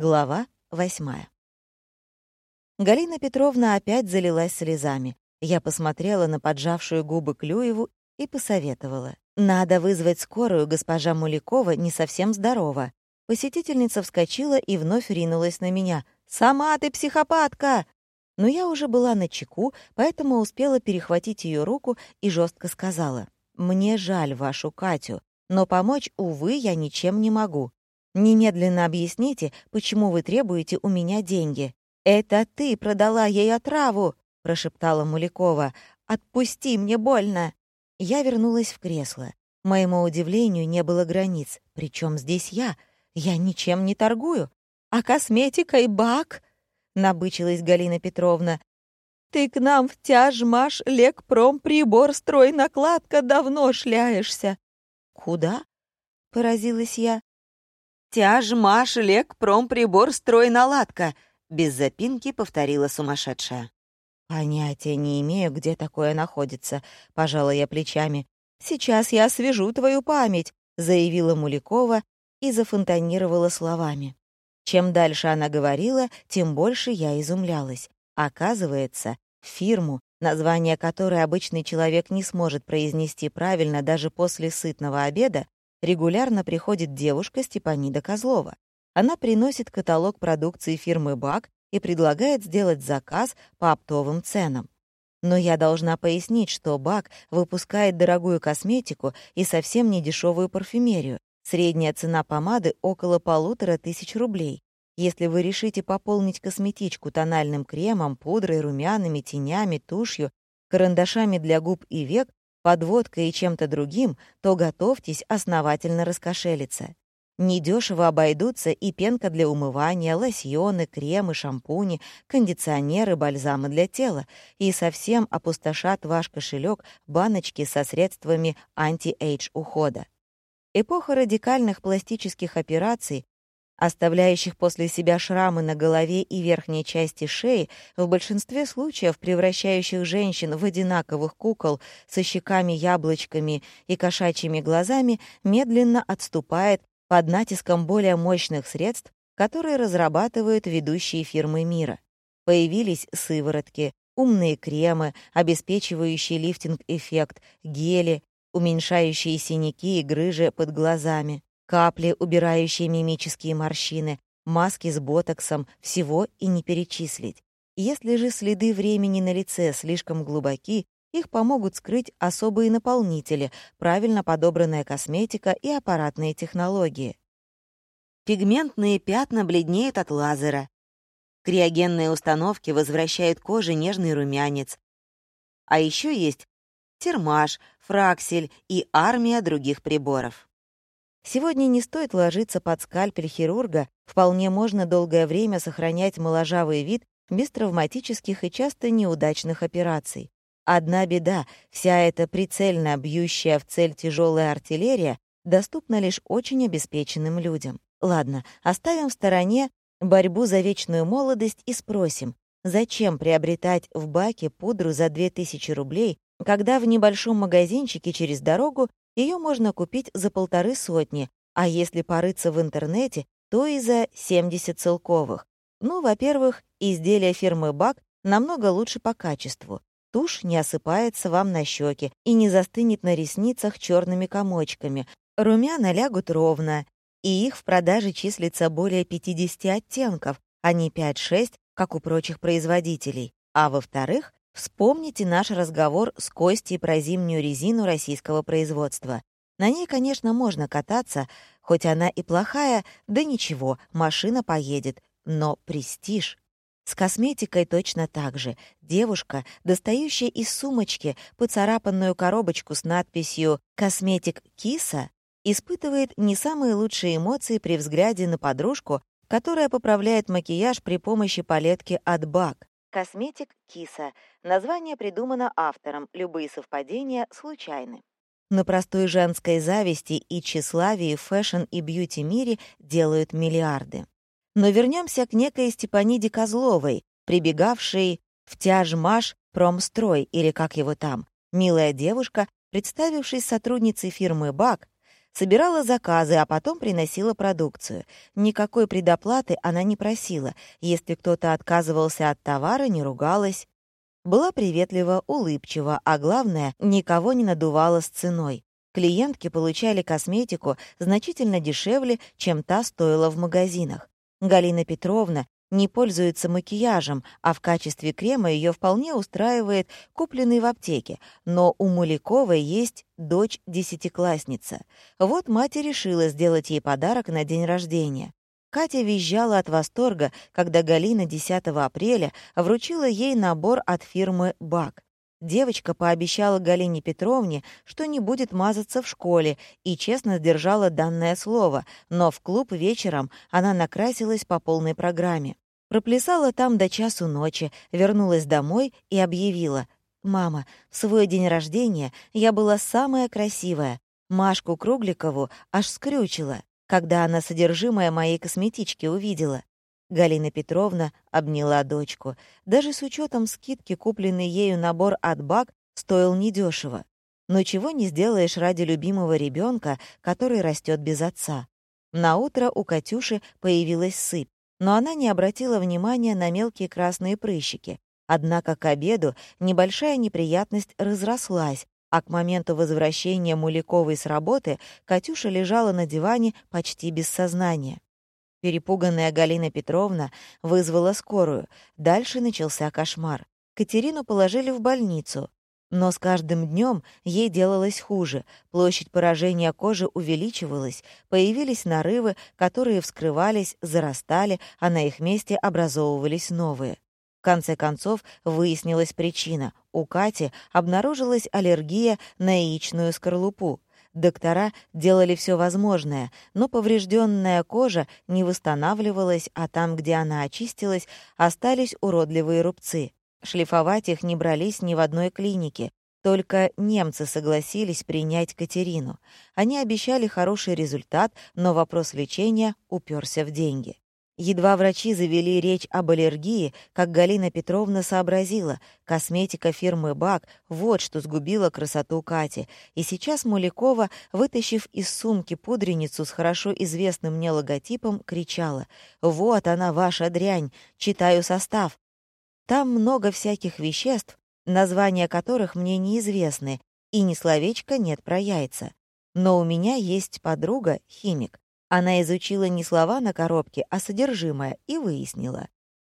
Глава восьмая. Галина Петровна опять залилась слезами. Я посмотрела на поджавшую губы Клюеву и посоветовала. «Надо вызвать скорую, госпожа Мулякова не совсем здорова». Посетительница вскочила и вновь ринулась на меня. «Сама ты психопатка!» Но я уже была на чеку, поэтому успела перехватить ее руку и жестко сказала. «Мне жаль вашу Катю, но помочь, увы, я ничем не могу. Немедленно объясните, почему вы требуете у меня деньги. Это ты продала ей отраву, прошептала Мулякова. Отпусти, мне больно. Я вернулась в кресло. Моему удивлению не было границ. Причем здесь я? Я ничем не торгую. А косметикой бак? Набычилась Галина Петровна. Ты к нам в тяжмаш, лекпром, прибор, строй, накладка давно шляешься. Куда? Поразилась я. «Тяж, маш, лек, промприбор, строй, наладка», — без запинки повторила сумасшедшая. «Понятия не имею, где такое находится», — пожала я плечами. «Сейчас я освежу твою память», — заявила Мулякова и зафонтанировала словами. Чем дальше она говорила, тем больше я изумлялась. Оказывается, фирму, название которой обычный человек не сможет произнести правильно даже после сытного обеда, регулярно приходит девушка Степанида Козлова. Она приносит каталог продукции фирмы «Бак» и предлагает сделать заказ по оптовым ценам. Но я должна пояснить, что «Бак» выпускает дорогую косметику и совсем не дешевую парфюмерию. Средняя цена помады — около полутора тысяч рублей. Если вы решите пополнить косметичку тональным кремом, пудрой, румянами, тенями, тушью, карандашами для губ и век, подводкой и чем-то другим, то готовьтесь основательно раскошелиться. Недешево обойдутся и пенка для умывания, лосьоны, кремы, шампуни, кондиционеры, бальзамы для тела, и совсем опустошат ваш кошелек баночки со средствами anti-age ухода. Эпоха радикальных пластических операций оставляющих после себя шрамы на голове и верхней части шеи, в большинстве случаев превращающих женщин в одинаковых кукол со щеками-яблочками и кошачьими глазами, медленно отступает под натиском более мощных средств, которые разрабатывают ведущие фирмы мира. Появились сыворотки, умные кремы, обеспечивающие лифтинг-эффект, гели, уменьшающие синяки и грыжи под глазами капли, убирающие мимические морщины, маски с ботоксом, всего и не перечислить. Если же следы времени на лице слишком глубоки, их помогут скрыть особые наполнители, правильно подобранная косметика и аппаратные технологии. Пигментные пятна бледнеют от лазера. Криогенные установки возвращают коже нежный румянец. А еще есть термаш, фраксель и армия других приборов. Сегодня не стоит ложиться под скальпель хирурга, вполне можно долгое время сохранять моложавый вид без травматических и часто неудачных операций. Одна беда — вся эта прицельно бьющая в цель тяжелая артиллерия доступна лишь очень обеспеченным людям. Ладно, оставим в стороне борьбу за вечную молодость и спросим, зачем приобретать в баке пудру за 2000 рублей, когда в небольшом магазинчике через дорогу ее можно купить за полторы сотни, а если порыться в интернете, то и за 70 целковых. Ну, во-первых, изделия фирмы «Бак» намного лучше по качеству. Тушь не осыпается вам на щеки и не застынет на ресницах черными комочками. Румяна лягут ровно, и их в продаже числится более 50 оттенков, а не 5-6, как у прочих производителей. А во-вторых, Вспомните наш разговор с Костей про зимнюю резину российского производства. На ней, конечно, можно кататься, хоть она и плохая, да ничего, машина поедет. Но престиж. С косметикой точно так же. Девушка, достающая из сумочки поцарапанную коробочку с надписью «Косметик Киса», испытывает не самые лучшие эмоции при взгляде на подружку, которая поправляет макияж при помощи палетки от БАК. Косметик Киса. Название придумано автором, любые совпадения случайны. На простой женской зависти и тщеславии в fashion и beauty-мире делают миллиарды. Но вернемся к некой Степаниде Козловой, прибегавшей в тяжмаш промстрой, или как его там. Милая девушка, представившись сотрудницей фирмы «Бак», Собирала заказы, а потом приносила продукцию. Никакой предоплаты она не просила. Если кто-то отказывался от товара, не ругалась. Была приветлива, улыбчива, а главное, никого не надувала с ценой. Клиентки получали косметику значительно дешевле, чем та стоила в магазинах. Галина Петровна не пользуется макияжем, а в качестве крема ее вполне устраивает купленный в аптеке, но у Муляковой есть дочь-десятиклассница. Вот мать решила сделать ей подарок на день рождения. Катя визжала от восторга, когда Галина 10 апреля вручила ей набор от фирмы «Бак». Девочка пообещала Галине Петровне, что не будет мазаться в школе, и честно сдержала данное слово, но в клуб вечером она накрасилась по полной программе. Проплясала там до часу ночи, вернулась домой и объявила. «Мама, в свой день рождения я была самая красивая. Машку Кругликову аж скрючила, когда она содержимое моей косметички увидела. Галина Петровна обняла дочку. Даже с учетом скидки купленный ею набор от БАК стоил недешево. Но чего не сделаешь ради любимого ребенка, который растет без отца. На утро у Катюши появилась сыпь, но она не обратила внимания на мелкие красные прыщики. Однако к обеду небольшая неприятность разрослась, а к моменту возвращения Муляковой с работы Катюша лежала на диване почти без сознания. Перепуганная Галина Петровна вызвала скорую. Дальше начался кошмар. Катерину положили в больницу. Но с каждым днем ей делалось хуже. Площадь поражения кожи увеличивалась, появились нарывы, которые вскрывались, зарастали, а на их месте образовывались новые. В конце концов выяснилась причина. У Кати обнаружилась аллергия на яичную скорлупу. Доктора делали все возможное, но поврежденная кожа не восстанавливалась, а там, где она очистилась, остались уродливые рубцы. Шлифовать их не брались ни в одной клинике. Только немцы согласились принять Катерину. Они обещали хороший результат, но вопрос лечения уперся в деньги. Едва врачи завели речь об аллергии, как Галина Петровна сообразила, косметика фирмы «Бак» — вот что сгубила красоту Кати. И сейчас Мулякова, вытащив из сумки пудреницу с хорошо известным мне логотипом, кричала «Вот она, ваша дрянь! Читаю состав!» Там много всяких веществ, названия которых мне неизвестны, и ни словечка нет про яйца. Но у меня есть подруга, химик. Она изучила не слова на коробке, а содержимое, и выяснила.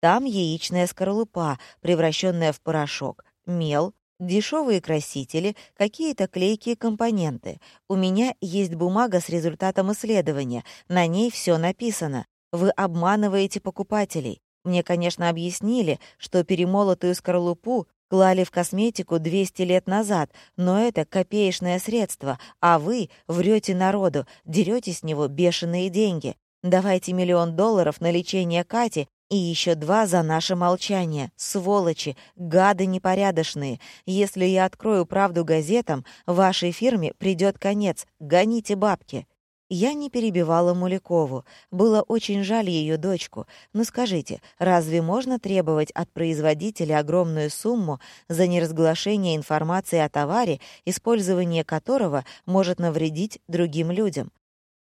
Там яичная скорлупа, превращенная в порошок, мел, дешевые красители, какие-то клейкие компоненты. У меня есть бумага с результатом исследования, на ней все написано. Вы обманываете покупателей. Мне, конечно, объяснили, что перемолотую скорлупу Клали в косметику 200 лет назад, но это копеечное средство, а вы врете народу, дерете с него бешеные деньги. Давайте миллион долларов на лечение Кати и еще два за наше молчание. Сволочи, гады непорядочные. Если я открою правду газетам, вашей фирме придет конец. Гоните бабки. Я не перебивала Мулякову. Было очень жаль ее дочку. Но скажите, разве можно требовать от производителя огромную сумму за неразглашение информации о товаре, использование которого может навредить другим людям?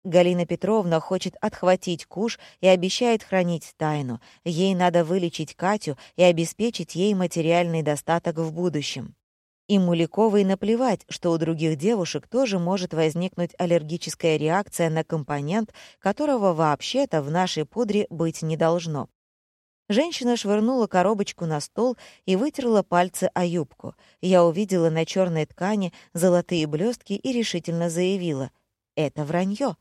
Галина Петровна хочет отхватить куш и обещает хранить тайну. Ей надо вылечить Катю и обеспечить ей материальный достаток в будущем. И Муляковой наплевать, что у других девушек тоже может возникнуть аллергическая реакция на компонент, которого вообще-то в нашей пудре быть не должно. Женщина швырнула коробочку на стол и вытерла пальцы о юбку. Я увидела на черной ткани золотые блестки и решительно заявила. «Это вранье».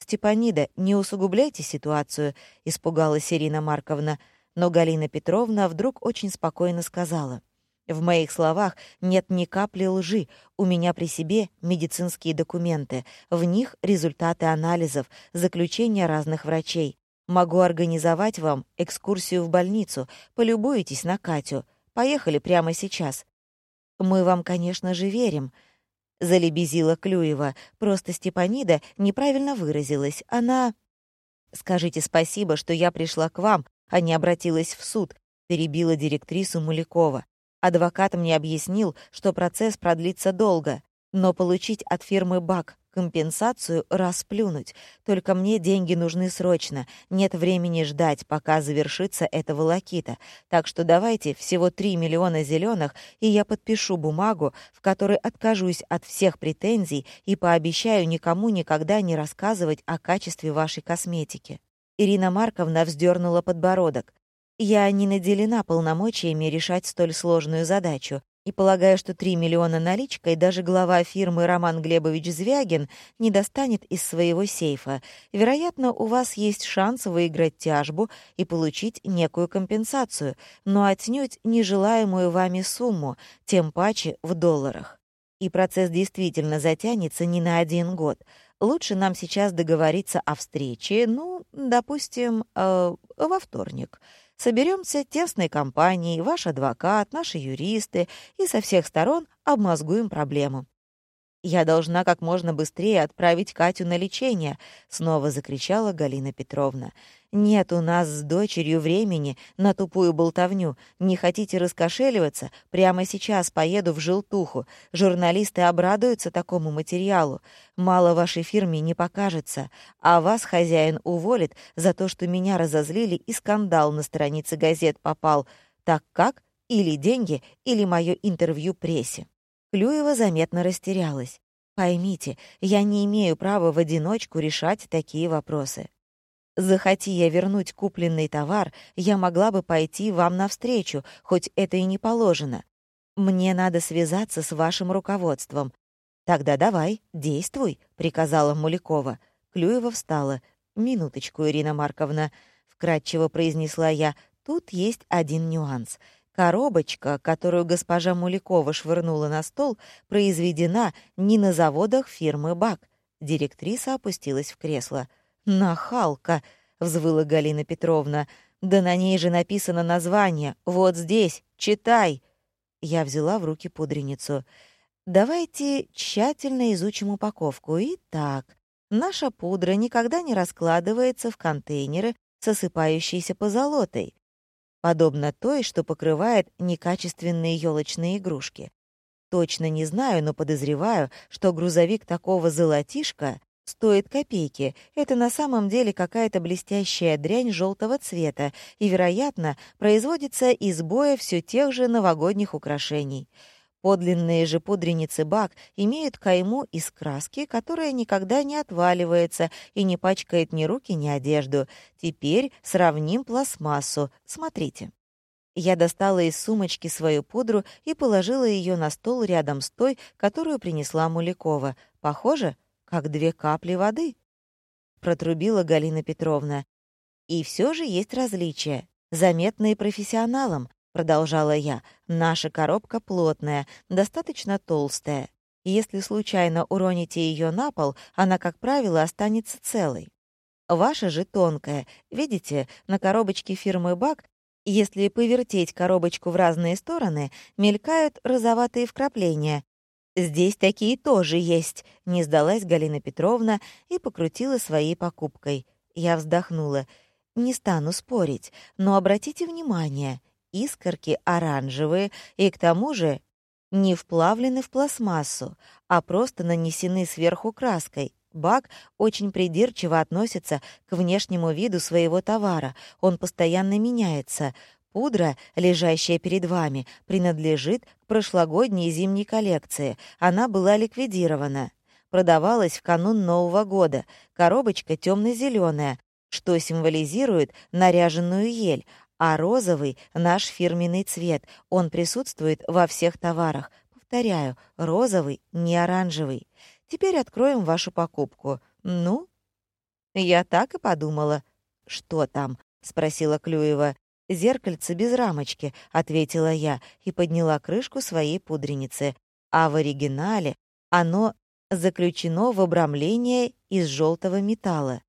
«Степанида, не усугубляйте ситуацию», — испугалась Ирина Марковна. Но Галина Петровна вдруг очень спокойно сказала — в моих словах нет ни капли лжи. У меня при себе медицинские документы. В них результаты анализов, заключения разных врачей. Могу организовать вам экскурсию в больницу. Полюбуйтесь на Катю. Поехали прямо сейчас. Мы вам, конечно же, верим. Залебезила Клюева. Просто Степанида неправильно выразилась. Она... Скажите спасибо, что я пришла к вам, а не обратилась в суд, перебила директрису Мулякова. Адвокат мне объяснил, что процесс продлится долго, но получить от фирмы БАК компенсацию расплюнуть. Только мне деньги нужны срочно. Нет времени ждать, пока завершится эта волокита. Так что давайте всего 3 миллиона зеленых, и я подпишу бумагу, в которой откажусь от всех претензий и пообещаю никому никогда не рассказывать о качестве вашей косметики. Ирина Марковна вздернула подбородок. Я не наделена полномочиями решать столь сложную задачу, и полагаю, что 3 миллиона наличкой даже глава фирмы Роман Глебович Звягин не достанет из своего сейфа. Вероятно, у вас есть шанс выиграть тяжбу и получить некую компенсацию, но отнюдь нежелаемую вами сумму, тем паче в долларах. И процесс действительно затянется не на один год. Лучше нам сейчас договориться о встрече, ну, допустим, э, во вторник — Соберемся тесной компанией, ваш адвокат, наши юристы, и со всех сторон обмозгуем проблему. «Я должна как можно быстрее отправить Катю на лечение», — снова закричала Галина Петровна. «Нет у нас с дочерью времени на тупую болтовню. Не хотите раскошеливаться? Прямо сейчас поеду в желтуху. Журналисты обрадуются такому материалу. Мало вашей фирме не покажется. А вас хозяин уволит за то, что меня разозлили и скандал на странице газет попал. Так как? Или деньги, или мое интервью прессе». Клюева заметно растерялась. «Поймите, я не имею права в одиночку решать такие вопросы. Захоти я вернуть купленный товар, я могла бы пойти вам навстречу, хоть это и не положено. Мне надо связаться с вашим руководством. Тогда давай, действуй», — приказала Мулякова. Клюева встала. «Минуточку, Ирина Марковна», — вкратчиво произнесла я. «Тут есть один нюанс. Коробочка, которую госпожа Мулякова швырнула на стол, произведена не на заводах фирмы «Бак». Директриса опустилась в кресло. «Нахалка!» — взвыла Галина Петровна. «Да на ней же написано название. Вот здесь. Читай!» Я взяла в руки пудреницу. «Давайте тщательно изучим упаковку. Итак, наша пудра никогда не раскладывается в контейнеры с осыпающейся позолотой подобно той, что покрывает некачественные елочные игрушки. Точно не знаю, но подозреваю, что грузовик такого золотишка стоит копейки. Это на самом деле какая-то блестящая дрянь желтого цвета и, вероятно, производится из боя все тех же новогодних украшений. Подлинные же пудреницы бак имеют кайму из краски, которая никогда не отваливается и не пачкает ни руки, ни одежду. Теперь сравним пластмассу. Смотрите. Я достала из сумочки свою пудру и положила ее на стол рядом с той, которую принесла Мулякова. Похоже, как две капли воды. Протрубила Галина Петровна. И все же есть различия, заметные профессионалам продолжала я, наша коробка плотная, достаточно толстая. Если случайно уроните ее на пол, она, как правило, останется целой. Ваша же тонкая. Видите, на коробочке фирмы «Бак» Если повертеть коробочку в разные стороны, мелькают розоватые вкрапления. «Здесь такие тоже есть», — не сдалась Галина Петровна и покрутила своей покупкой. Я вздохнула. «Не стану спорить, но обратите внимание, искорки оранжевые и к тому же не вплавлены в пластмассу, а просто нанесены сверху краской. Бак очень придирчиво относится к внешнему виду своего товара, он постоянно меняется. Пудра, лежащая перед вами, принадлежит к прошлогодней зимней коллекции. Она была ликвидирована. Продавалась в канун Нового года. Коробочка темно-зеленая, что символизирует наряженную ель, а розовый — наш фирменный цвет. Он присутствует во всех товарах. Повторяю, розовый, не оранжевый. Теперь откроем вашу покупку. Ну? Я так и подумала. Что там? спросила Клюева. «Зеркальце без рамочки», — ответила я и подняла крышку своей пудреницы. А в оригинале оно заключено в обрамление из желтого металла.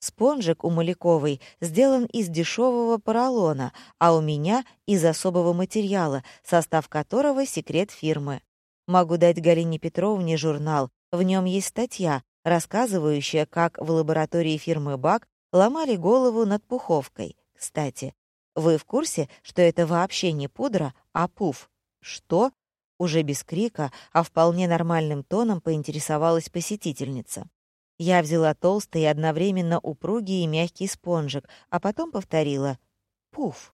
Спонжик у Маляковой сделан из дешевого поролона, а у меня — из особого материала, состав которого — секрет фирмы. Могу дать Галине Петровне журнал. В нем есть статья, рассказывающая, как в лаборатории фирмы БАК ломали голову над пуховкой. Кстати, вы в курсе, что это вообще не пудра, а пуф? Что? Уже без крика, а вполне нормальным тоном поинтересовалась посетительница. Я взяла толстый и одновременно упругий и мягкий спонжик, а потом повторила «пуф».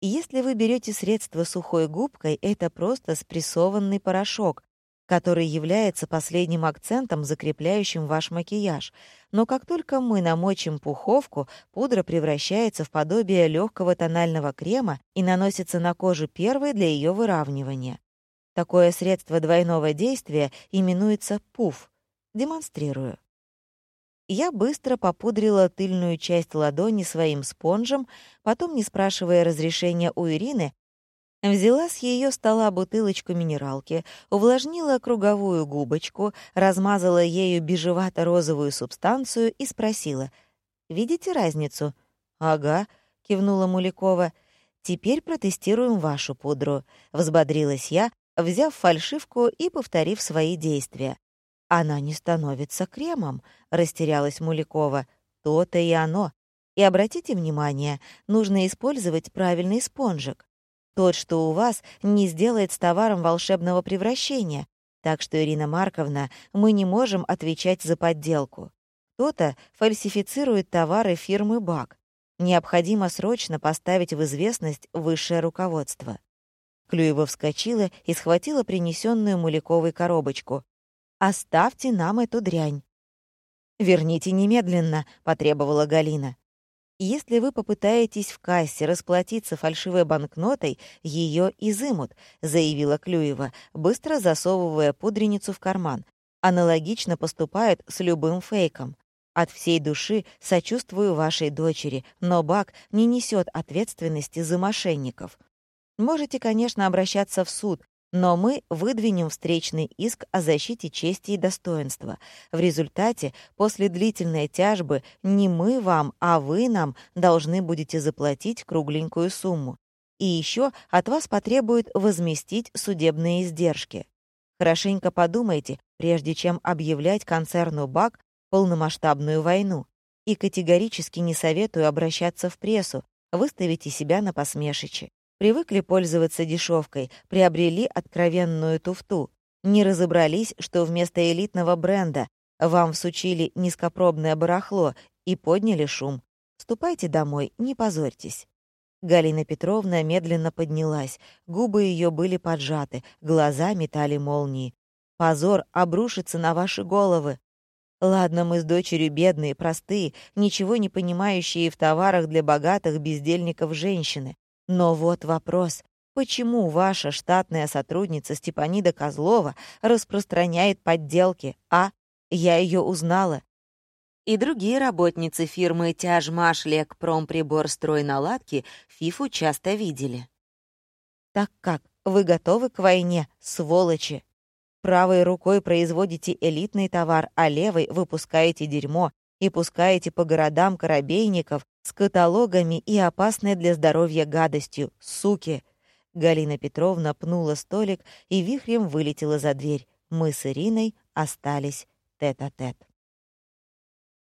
Если вы берете средство сухой губкой, это просто спрессованный порошок, который является последним акцентом, закрепляющим ваш макияж. Но как только мы намочим пуховку, пудра превращается в подобие легкого тонального крема и наносится на кожу первой для ее выравнивания. Такое средство двойного действия именуется пуф. Демонстрирую. Я быстро попудрила тыльную часть ладони своим спонжем, потом, не спрашивая разрешения у Ирины, взяла с ее стола бутылочку минералки, увлажнила круговую губочку, размазала ею бежевато-розовую субстанцию и спросила, «Видите разницу?» «Ага», — кивнула Мулякова. «Теперь протестируем вашу пудру», — взбодрилась я, взяв фальшивку и повторив свои действия. «Она не становится кремом», — растерялась Мулякова. «То-то и оно. И обратите внимание, нужно использовать правильный спонжик. Тот, что у вас, не сделает с товаром волшебного превращения. Так что, Ирина Марковна, мы не можем отвечать за подделку. Кто-то фальсифицирует товары фирмы БАК. Необходимо срочно поставить в известность высшее руководство. Клюева вскочила и схватила принесенную Муляковой коробочку. «Оставьте нам эту дрянь». «Верните немедленно», — потребовала Галина. «Если вы попытаетесь в кассе расплатиться фальшивой банкнотой, ее изымут», — заявила Клюева, быстро засовывая пудреницу в карман. «Аналогично поступают с любым фейком. От всей души сочувствую вашей дочери, но Бак не несет ответственности за мошенников. Можете, конечно, обращаться в суд, но мы выдвинем встречный иск о защите чести и достоинства. В результате, после длительной тяжбы, не мы вам, а вы нам должны будете заплатить кругленькую сумму. И еще от вас потребуют возместить судебные издержки. Хорошенько подумайте, прежде чем объявлять концерну БАК полномасштабную войну. И категорически не советую обращаться в прессу, выставите себя на посмешище. Привыкли пользоваться дешевкой, приобрели откровенную туфту. Не разобрались, что вместо элитного бренда вам всучили низкопробное барахло и подняли шум. Ступайте домой, не позорьтесь. Галина Петровна медленно поднялась, губы ее были поджаты, глаза метали молнии. «Позор обрушится на ваши головы. Ладно, мы с дочерью бедные, простые, ничего не понимающие в товарах для богатых бездельников женщины. Но вот вопрос. Почему ваша штатная сотрудница Степанида Козлова распространяет подделки, а? Я ее узнала. И другие работницы фирмы «Тяжмаш Лекпромприбор стройналадки» Фифу часто видели. Так как? Вы готовы к войне, сволочи? Правой рукой производите элитный товар, а левой выпускаете дерьмо и пускаете по городам коробейников с каталогами и опасной для здоровья гадостью. Суки!» Галина Петровна пнула столик и вихрем вылетела за дверь. Мы с Ириной остались тет-а-тет. -тет.